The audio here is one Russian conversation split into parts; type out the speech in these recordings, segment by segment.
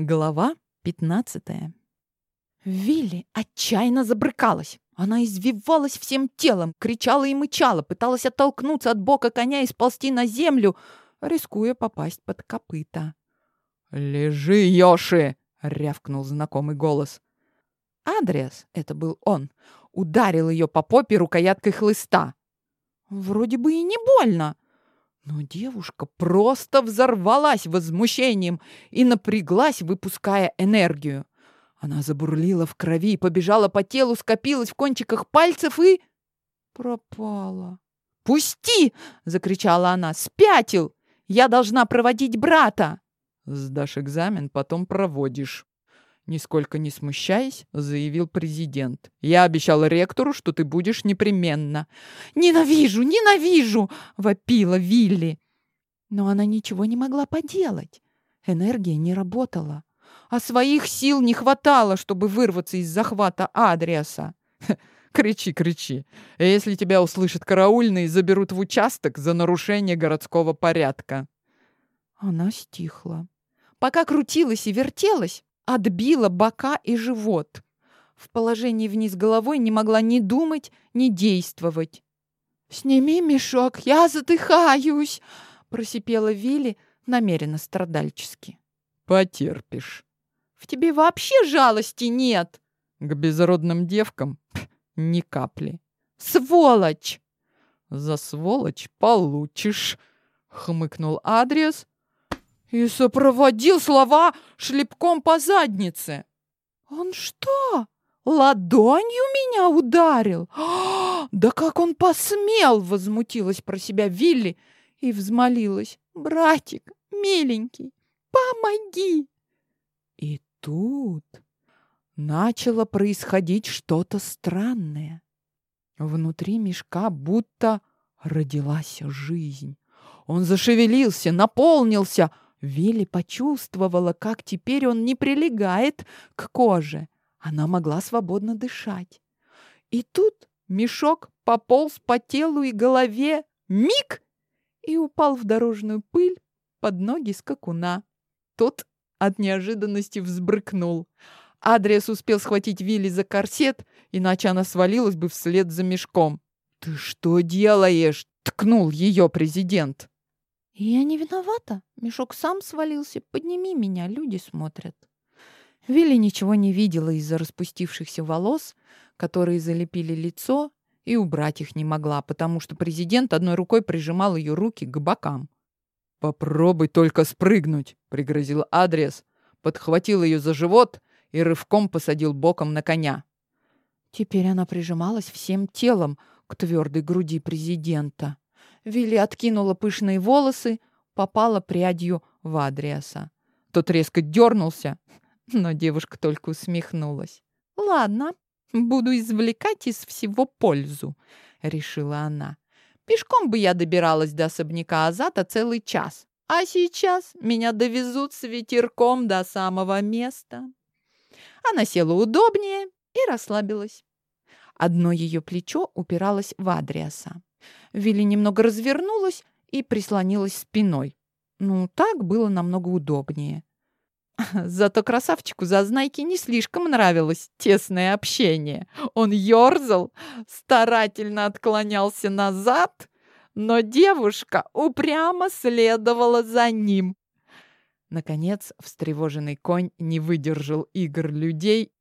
Глава 15 Вилли отчаянно забрыкалась. Она извивалась всем телом, кричала и мычала, пыталась оттолкнуться от бока коня и сползти на землю, рискуя попасть под копыта. «Лежи, Йоши!» — рявкнул знакомый голос. Адриас, это был он, ударил ее по попе рукояткой хлыста. Вроде бы и не больно, но девушка просто взорвалась возмущением и напряглась, выпуская энергию. Она забурлила в крови, побежала по телу, скопилась в кончиках пальцев и... пропала. «Пусти!» — закричала она. «Спятил! Я должна проводить брата!» «Сдашь экзамен, потом проводишь», Нисколько не смущаясь, заявил президент. «Я обещал ректору, что ты будешь непременно». «Ненавижу, ненавижу!» — вопила Вилли. Но она ничего не могла поделать. Энергия не работала. А своих сил не хватало, чтобы вырваться из захвата Адриаса. «Кричи, кричи. Если тебя услышат караульные, заберут в участок за нарушение городского порядка». Она стихла. Пока крутилась и вертелась, отбила бока и живот. В положении вниз головой не могла ни думать, ни действовать. «Сними мешок, я задыхаюсь!» — просипела Вилли намеренно страдальчески. «Потерпишь». «В тебе вообще жалости нет!» «К безродным девкам ни капли». «Сволочь!» «За сволочь получишь!» — хмыкнул Адриас, и сопроводил слова шлепком по заднице. «Он что, ладонью меня ударил? да как он посмел!» — возмутилась про себя Вилли и взмолилась. «Братик, миленький, помоги!» И тут начало происходить что-то странное. Внутри мешка будто родилась жизнь. Он зашевелился, наполнился — Вилли почувствовала, как теперь он не прилегает к коже. Она могла свободно дышать. И тут мешок пополз по телу и голове. Миг! И упал в дорожную пыль под ноги скакуна. Тот от неожиданности взбрыкнул. Адриас успел схватить Вилли за корсет, иначе она свалилась бы вслед за мешком. «Ты что делаешь?» — ткнул ее президент. «Я не виновата. Мешок сам свалился. Подними меня, люди смотрят». Вилли ничего не видела из-за распустившихся волос, которые залепили лицо, и убрать их не могла, потому что президент одной рукой прижимал ее руки к бокам. «Попробуй только спрыгнуть», — пригрозил Адрес, подхватил ее за живот и рывком посадил боком на коня. Теперь она прижималась всем телом к твердой груди президента. Вилли откинула пышные волосы, попала прядью в Адриаса. Тот резко дернулся, но девушка только усмехнулась. «Ладно, буду извлекать из всего пользу», — решила она. «Пешком бы я добиралась до особняка Азата целый час, а сейчас меня довезут с ветерком до самого места». Она села удобнее и расслабилась. Одно ее плечо упиралось в Адриаса. Вилли немного развернулась и прислонилась спиной. Ну, так было намного удобнее. Зато красавчику Зазнайке не слишком нравилось тесное общение. Он ерзал, старательно отклонялся назад, но девушка упрямо следовала за ним. Наконец, встревоженный конь не выдержал игр людей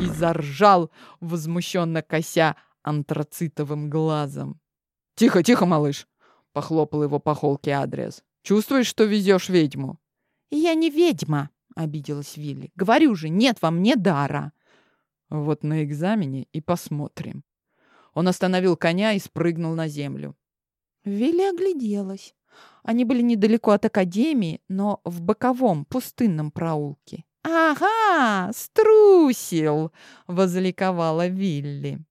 и заржал, возмущенно кося антрацитовым глазом. «Тихо, тихо, малыш!» — похлопал его по холке адрес. «Чувствуешь, что везешь ведьму?» «Я не ведьма!» — обиделась Вилли. «Говорю же, нет во мне дара!» «Вот на экзамене и посмотрим». Он остановил коня и спрыгнул на землю. Вилли огляделась. Они были недалеко от академии, но в боковом пустынном проулке. «Ага, струсил!» — возликовала Вилли.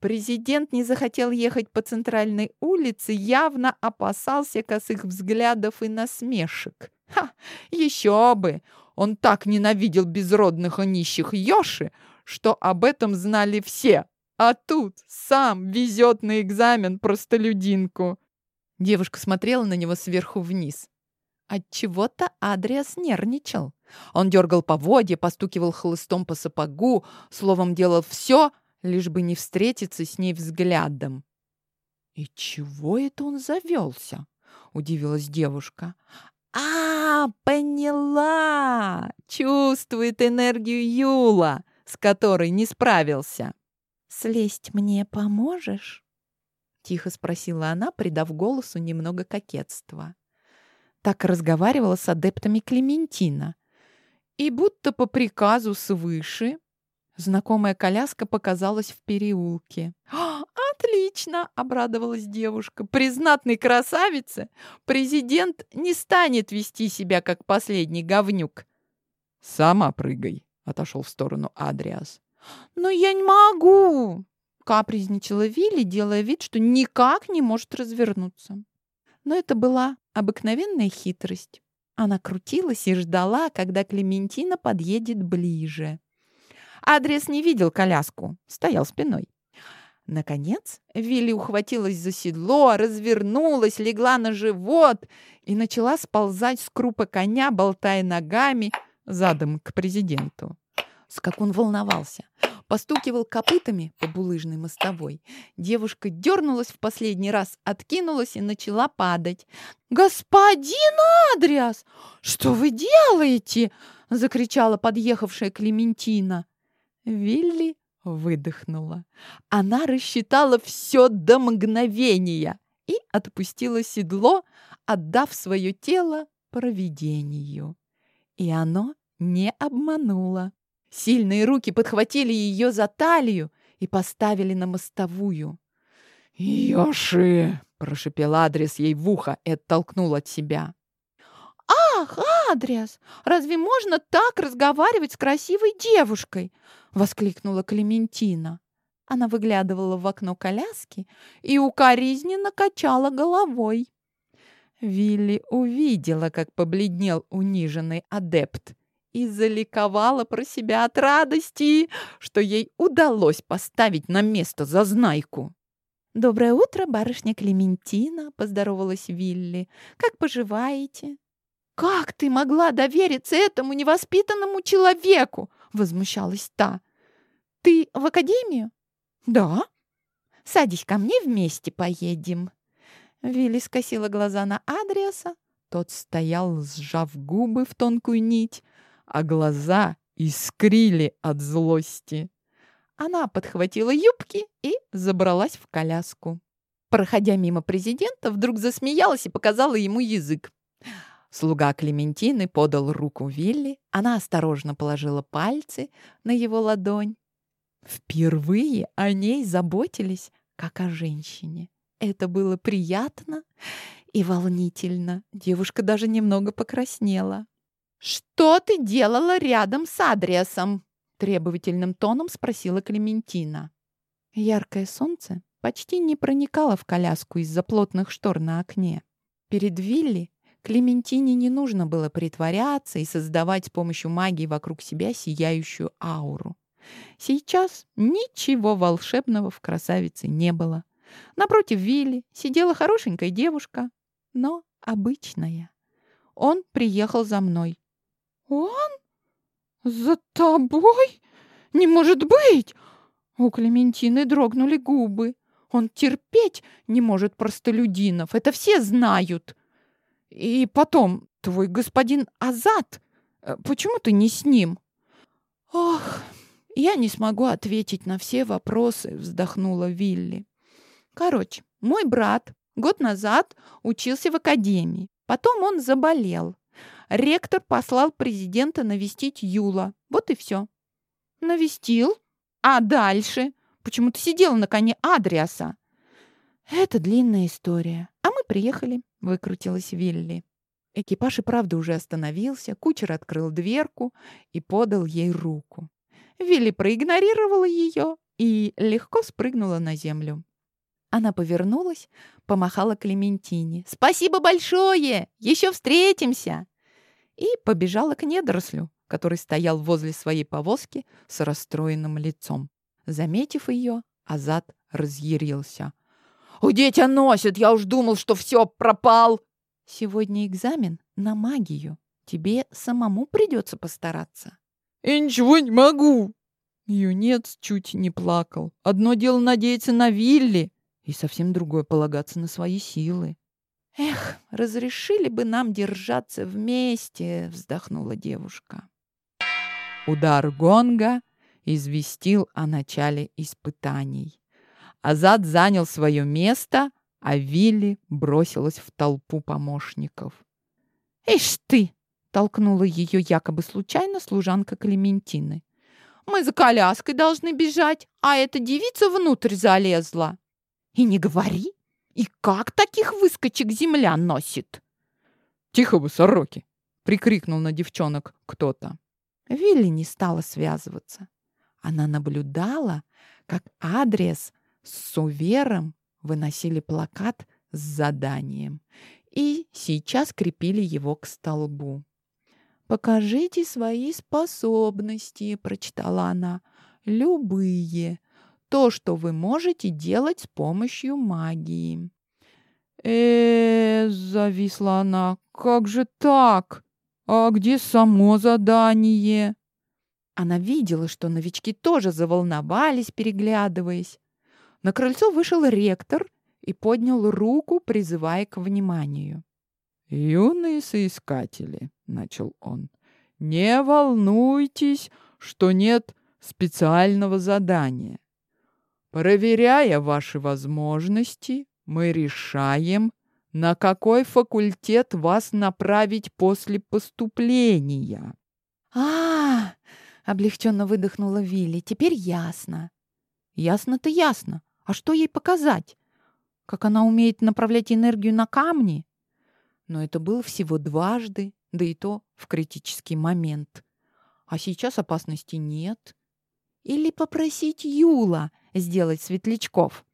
Президент не захотел ехать по центральной улице, явно опасался косых взглядов и насмешек. Ха, еще бы! Он так ненавидел безродных и нищих Йоши, что об этом знали все. А тут сам везет на экзамен простолюдинку. Девушка смотрела на него сверху вниз. От чего то Адриас нервничал. Он дергал поводья, постукивал хлыстом по сапогу, словом, делал все, лишь бы не встретиться с ней взглядом. «И чего это он завелся?» — удивилась девушка. «А, поняла! Чувствует энергию Юла, с которой не справился!» «Слезть мне поможешь?» — тихо спросила она, придав голосу немного кокетства. Так разговаривала с адептами Клементина. И будто по приказу свыше знакомая коляска показалась в переулке. «Отлично!» — обрадовалась девушка. «При знатной красавице президент не станет вести себя, как последний говнюк». «Сама прыгай», — отошел в сторону Адриас. «Но я не могу!» — капризничала Вилли, делая вид, что никак не может развернуться. Но это была обыкновенная хитрость. Она крутилась и ждала, когда Клементина подъедет ближе. Адрес не видел коляску, стоял спиной. Наконец, Вилли ухватилась за седло, развернулась, легла на живот и начала сползать с крупа коня, болтая ногами задом к президенту. С как он волновался. Постукивал копытами по булыжной мостовой. Девушка дернулась в последний раз, откинулась и начала падать. «Господин Адриас, что вы делаете?» — закричала подъехавшая Клементина. Вилли выдохнула. Она рассчитала все до мгновения и отпустила седло, отдав свое тело провидению. И оно не обмануло. Сильные руки подхватили ее за талию и поставили на мостовую. «Йоши!» — прошипел Адрес ей в ухо и оттолкнул от себя. «Ах, Адрес, разве можно так разговаривать с красивой девушкой?» — воскликнула Клементина. Она выглядывала в окно коляски и укоризненно качала головой. Вилли увидела, как побледнел униженный адепт и заликовала про себя от радости, что ей удалось поставить на место зазнайку. «Доброе утро, барышня Клементина!» — поздоровалась Вилли. «Как поживаете?» «Как ты могла довериться этому невоспитанному человеку?» — возмущалась та. «Ты в академию?» «Да». «Садись ко мне, вместе поедем». Вилли скосила глаза на Адриаса. Тот стоял, сжав губы в тонкую нить, а глаза искрили от злости. Она подхватила юбки и забралась в коляску. Проходя мимо президента, вдруг засмеялась и показала ему язык. Слуга Клементины подал руку Вилли. Она осторожно положила пальцы на его ладонь. Впервые о ней заботились, как о женщине. Это было приятно и волнительно. Девушка даже немного покраснела. «Что ты делала рядом с Адриасом?» Требовательным тоном спросила Клементина. Яркое солнце почти не проникало в коляску из-за плотных штор на окне. Перед Вилли Клементине не нужно было притворяться и создавать с помощью магии вокруг себя сияющую ауру. Сейчас ничего волшебного в красавице не было. Напротив Вилли сидела хорошенькая девушка, но обычная. Он приехал за мной. «Он? За тобой? Не может быть!» У Клементины дрогнули губы. «Он терпеть не может простолюдинов, это все знают!» «И потом, твой господин Азат, э, почему ты не с ним?» «Ох, я не смогу ответить на все вопросы», — вздохнула Вилли. «Короче, мой брат год назад учился в академии. Потом он заболел. Ректор послал президента навестить Юла. Вот и все. Навестил? А дальше? Почему ты сидела на коне Адриаса? Это длинная история. А мы приехали, выкрутилась Вилли. Экипаж и правда уже остановился, кучер открыл дверку и подал ей руку. Вилли проигнорировала ее и легко спрыгнула на землю. Она повернулась, помахала Клементине. «Спасибо большое! Еще встретимся!» И побежала к недорослю, который стоял возле своей повозки с расстроенным лицом. Заметив ее, Азат разъярился. «Где тебя носит? Я уж думал, что все, пропал!» Сегодня экзамен на магию. Тебе самому придется постараться. Я ничего не могу. Юнец чуть не плакал. Одно дело надеяться на Вилли, и совсем другое полагаться на свои силы. «Эх, разрешили бы нам держаться вместе», — вздохнула девушка. Удар гонга известил о начале испытаний. Азад занял свое место, а Вилли бросилась в толпу помощников. «Ишь ты!» — толкнула ее якобы случайно служанка Клементины. «Мы за коляской должны бежать, а эта девица внутрь залезла». «И не говори! И как таких выскочек земля носит?» «Тихо вы, сороки!» — прикрикнул на девчонок кто-то. Вилли не стала связываться. Она наблюдала, как Адрес с Сувером выносили плакат с заданием и сейчас крепили его к столбу. «Покажите свои способности», — прочитала она, — «любые, то, что вы можете делать с помощью магии». э, -э зависла она, — «как же так? А где само задание?» Она видела, что новички тоже заволновались, переглядываясь. На крыльцо вышел ректор и поднял руку, призывая к вниманию. «Юные соискатели», — начал он, — «не волнуйтесь, что нет специального задания. Проверяя ваши возможности, мы решаем, на какой факультет вас направить после поступления». «А, -а, -а Облегченно выдохнула Вилли. Теперь ясно. Ясно-то ясно. А что ей показать? Как она умеет направлять энергию на камни? Но это было всего дважды, да и то в критический момент. А сейчас опасности нет. Или попросить Юла сделать светлячков.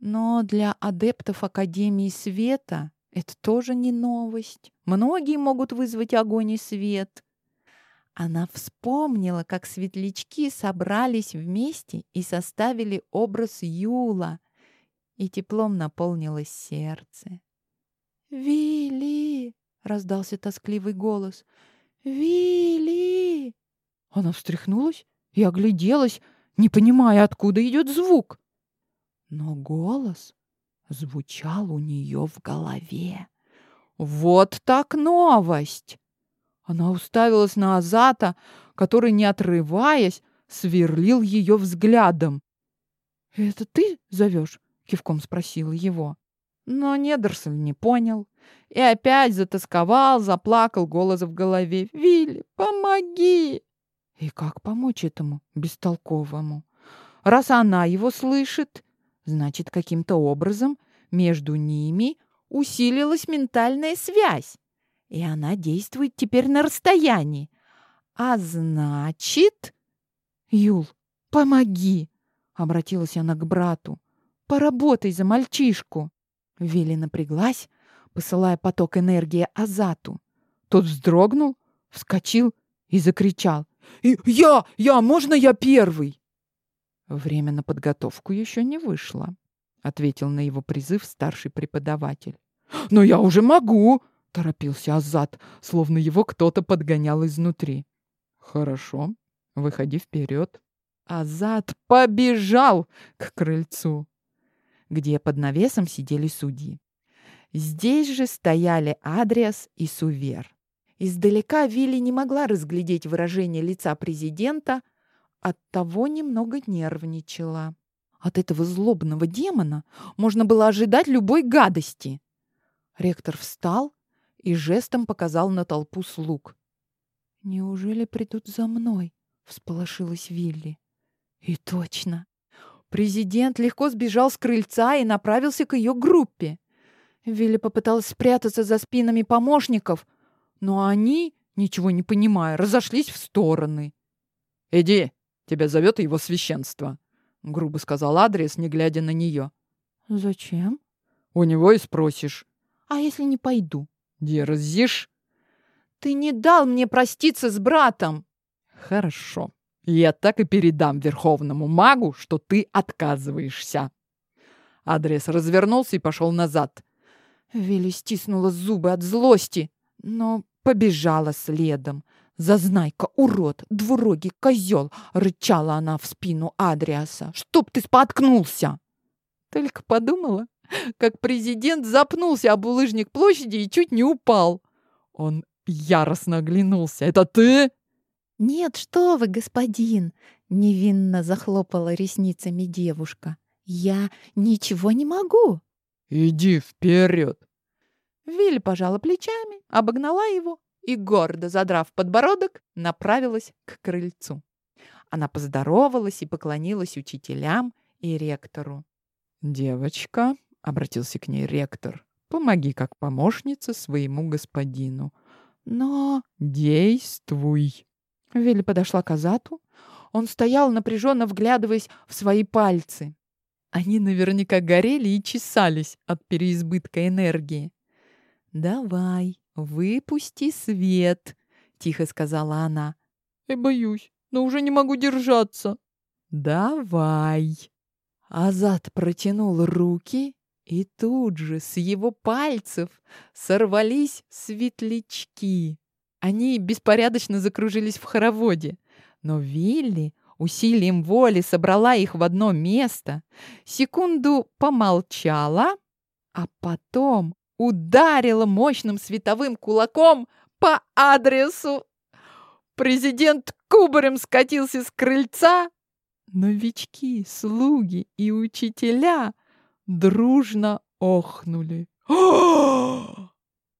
Но для адептов Академии Света это тоже не новость. Многие могут вызвать огонь и свет. Она вспомнила, как светлячки собрались вместе и составили образ Юла, и теплом наполнилось сердце. «Вилли!» — раздался тоскливый голос. «Вилли!» Она встряхнулась и огляделась, не понимая, откуда идет звук. Но голос звучал у нее в голове. Вот так новость! Она уставилась на Азата, который, не отрываясь, сверлил ее взглядом. «Это ты зовешь?» — кивком спросила его. Но Недерсон не понял и опять затасковал, заплакал голос в голове. «Вилли, помоги!» И как помочь этому бестолковому? Раз она его слышит, значит, каким-то образом между ними усилилась ментальная связь и она действует теперь на расстоянии. А значит... Юл, помоги! Обратилась она к брату. Поработай за мальчишку. Вилли напряглась, посылая поток энергии Азату. Тот вздрогнул, вскочил и закричал. «Я! Я! Можно я первый?» «Время на подготовку еще не вышло», — ответил на его призыв старший преподаватель. «Но я уже могу!» Торопился Азат, словно его кто-то подгонял изнутри. «Хорошо, выходи вперед». Азат побежал к крыльцу, где под навесом сидели судьи. Здесь же стояли Адриас и Сувер. Издалека Вилли не могла разглядеть выражение лица президента, оттого немного нервничала. От этого злобного демона можно было ожидать любой гадости. Ректор встал и жестом показал на толпу слуг. «Неужели придут за мной?» — всполошилась Вилли. И точно. Президент легко сбежал с крыльца и направился к ее группе. Вилли попыталась спрятаться за спинами помощников, но они, ничего не понимая, разошлись в стороны. «Иди, тебя зовет его священство», — грубо сказал адрес, не глядя на нее. «Зачем?» «У него и спросишь». «А если не пойду?» Дерзишь? Ты не дал мне проститься с братом. Хорошо. Я так и передам верховному магу, что ты отказываешься. Адрес развернулся и пошел назад. Вилли стиснула зубы от злости, но побежала следом. «Зазнайка, урод, двурогий козел!» — рычала она в спину Адриаса. «Чтоб ты споткнулся!» Только подумала, как президент запнулся об улыжник площади и чуть не упал. Он яростно оглянулся. «Это ты?» «Нет, что вы, господин!» — невинно захлопала ресницами девушка. «Я ничего не могу!» «Иди вперед!» Виль пожала плечами, обогнала его и, гордо задрав подбородок, направилась к крыльцу. Она поздоровалась и поклонилась учителям и ректору. «Девочка», — обратился к ней ректор, — «помоги как помощница своему господину. Но действуй». Вилли подошла к Азату. Он стоял, напряженно вглядываясь в свои пальцы. Они наверняка горели и чесались от переизбытка энергии. «Давай, выпусти свет», — тихо сказала она. «Я боюсь, но уже не могу держаться». «Давай». Азат протянул руки, и тут же с его пальцев сорвались светлячки. Они беспорядочно закружились в хороводе, но Вилли усилием воли собрала их в одно место, секунду помолчала, а потом ударила мощным световым кулаком по адресу. Президент кубарем скатился с крыльца. Новички, слуги и учителя дружно охнули.